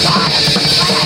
Fire!